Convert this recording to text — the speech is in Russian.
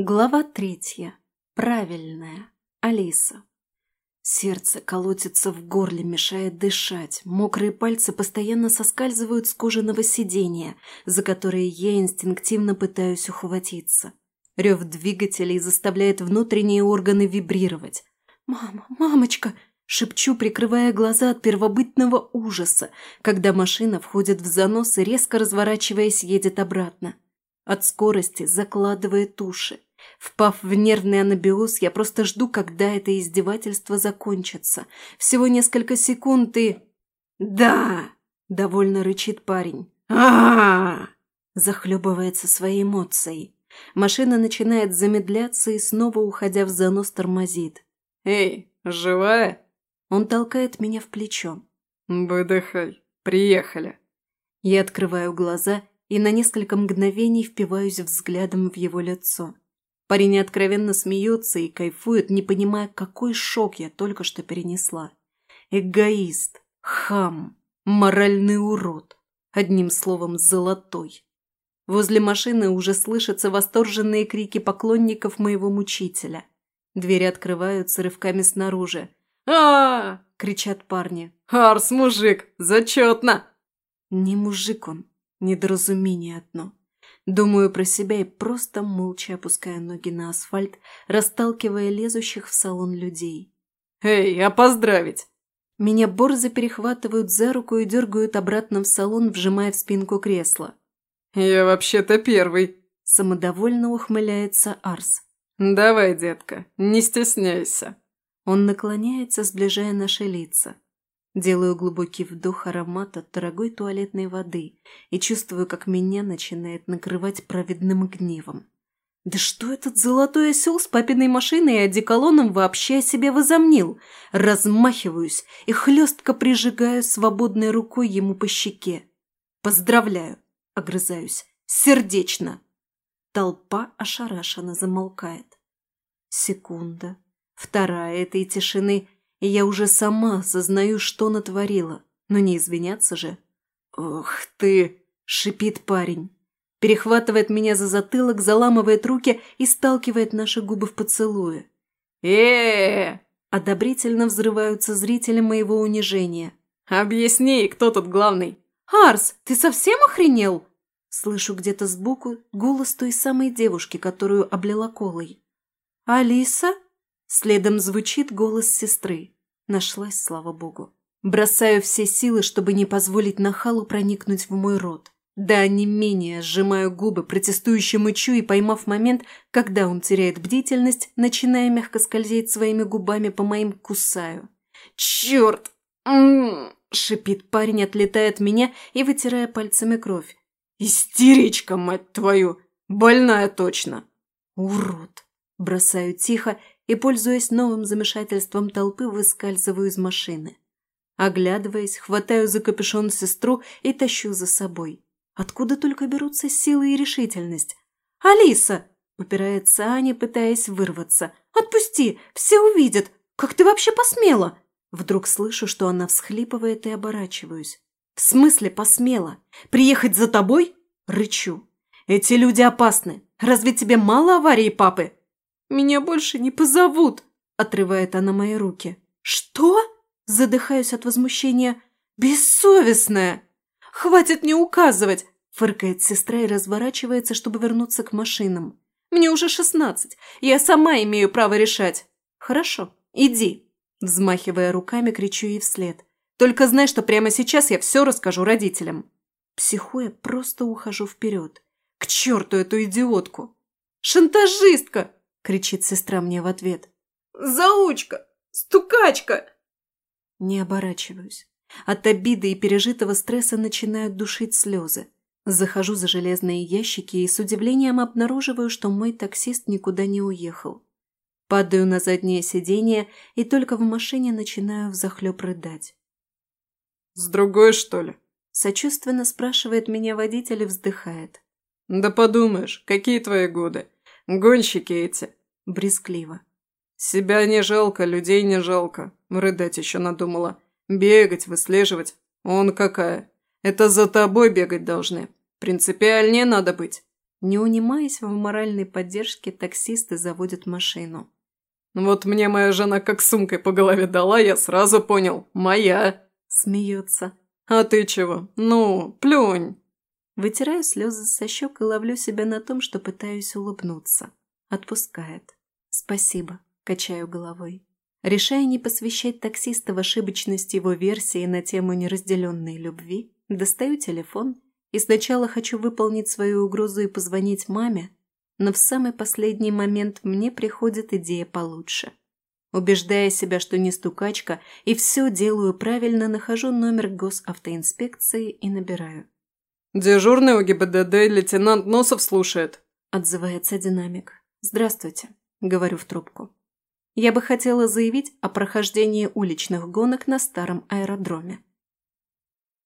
Глава третья. Правильная. Алиса. Сердце колотится в горле, мешает дышать. Мокрые пальцы постоянно соскальзывают с кожаного сидения, за которые я инстинктивно пытаюсь ухватиться. Рев двигателей заставляет внутренние органы вибрировать. «Мама, мамочка!» – шепчу, прикрывая глаза от первобытного ужаса, когда машина входит в занос и, резко разворачиваясь, едет обратно. От скорости закладывает уши. Впав в нервный анабиоз, я просто жду, когда это издевательство закончится. Всего несколько секунд и... «Да!» – довольно рычит парень. а, Захлебывается своей эмоцией. Машина начинает замедляться и снова, уходя в занос, тормозит. «Эй, живая?» Он толкает меня в плечо. «Выдыхай. Приехали». Я открываю глаза и на несколько мгновений впиваюсь взглядом в его лицо. Парень откровенно смеется и кайфует, не понимая, какой шок я только что перенесла. Эгоист, хам, моральный урод. Одним словом, золотой. Возле машины уже слышатся восторженные крики поклонников моего мучителя. Двери открываются рывками снаружи. а, кричат парни. «Арс, мужик! Зачетно!» Не мужик он, недоразумение одно. Думаю про себя и просто молча опуская ноги на асфальт, расталкивая лезущих в салон людей. «Эй, а поздравить!» Меня борзо перехватывают за руку и дергают обратно в салон, вжимая в спинку кресла. «Я вообще-то первый!» Самодовольно ухмыляется Арс. «Давай, детка, не стесняйся!» Он наклоняется, сближая наши лица. Делаю глубокий вдох аромата дорогой туалетной воды и чувствую, как меня начинает накрывать праведным гневом. Да что этот золотой осел с папиной машиной и одеколоном вообще о себе возомнил? Размахиваюсь и хлестко прижигаю свободной рукой ему по щеке. Поздравляю, огрызаюсь, сердечно. Толпа ошарашенно замолкает. Секунда, вторая этой тишины – и я уже сама сознаю, что натворила. Но не извиняться же. «Ох ты!» – шипит парень. Перехватывает меня за затылок, заламывает руки и сталкивает наши губы в поцелуе. э Одобрительно взрываются зрители моего унижения. «Объясни, кто тут главный?» «Арс, ты совсем охренел?» Слышу где-то сбоку голос той самой девушки, которую облила колой. «Алиса?» Следом звучит голос сестры. Нашлась, слава богу. Бросаю все силы, чтобы не позволить нахалу проникнуть в мой рот. Да, не менее, сжимаю губы, протестующе мычу и, поймав момент, когда он теряет бдительность, начиная мягко скользить своими губами по моим, кусаю. «Черт!» м-м-м, шипит парень, отлетая от меня и вытирая пальцами кровь. «Истеричка, мать твою! Больная точно!» «Урод!» Бросаю тихо и, пользуясь новым замешательством толпы, выскальзываю из машины. Оглядываясь, хватаю за капюшон сестру и тащу за собой. Откуда только берутся силы и решительность? «Алиса!» – упирается Аня, пытаясь вырваться. «Отпусти! Все увидят! Как ты вообще посмела?» Вдруг слышу, что она всхлипывает и оборачиваюсь. «В смысле посмела? Приехать за тобой?» Рычу. «Эти люди опасны. Разве тебе мало аварии папы?» «Меня больше не позовут!» – отрывает она мои руки. «Что?» – задыхаюсь от возмущения. «Бессовестная!» «Хватит мне указывать!» – фыркает сестра и разворачивается, чтобы вернуться к машинам. «Мне уже шестнадцать. Я сама имею право решать». «Хорошо, иди!» – взмахивая руками, кричу ей вслед. «Только знай, что прямо сейчас я все расскажу родителям». Психуя, просто ухожу вперед. «К черту эту идиотку!» «Шантажистка!» Кричит сестра мне в ответ. «Заучка! Стукачка!» Не оборачиваюсь. От обиды и пережитого стресса начинают душить слезы. Захожу за железные ящики и с удивлением обнаруживаю, что мой таксист никуда не уехал. Падаю на заднее сиденье и только в машине начинаю взахлеб рыдать. «С другой, что ли?» Сочувственно спрашивает меня водитель и вздыхает. «Да подумаешь, какие твои годы? Гонщики эти брезгливо. «Себя не жалко, людей не жалко», – рыдать еще надумала. «Бегать, выслеживать. Он какая. Это за тобой бегать должны. Принципиальнее надо быть». Не унимаясь в моральной поддержке, таксисты заводят машину. «Вот мне моя жена как сумкой по голове дала, я сразу понял. Моя!» Смеется. «А ты чего? Ну, плюнь!» Вытираю слезы со щек и ловлю себя на том, что пытаюсь улыбнуться. Отпускает. «Спасибо», – качаю головой. Решая не посвящать таксиста в ошибочность его версии на тему неразделенной любви, достаю телефон и сначала хочу выполнить свою угрозу и позвонить маме, но в самый последний момент мне приходит идея получше. Убеждая себя, что не стукачка и все делаю правильно, нахожу номер госавтоинспекции и набираю. «Дежурный у ГИБДД лейтенант Носов слушает», – отзывается динамик. «Здравствуйте», – говорю в трубку. Я бы хотела заявить о прохождении уличных гонок на старом аэродроме.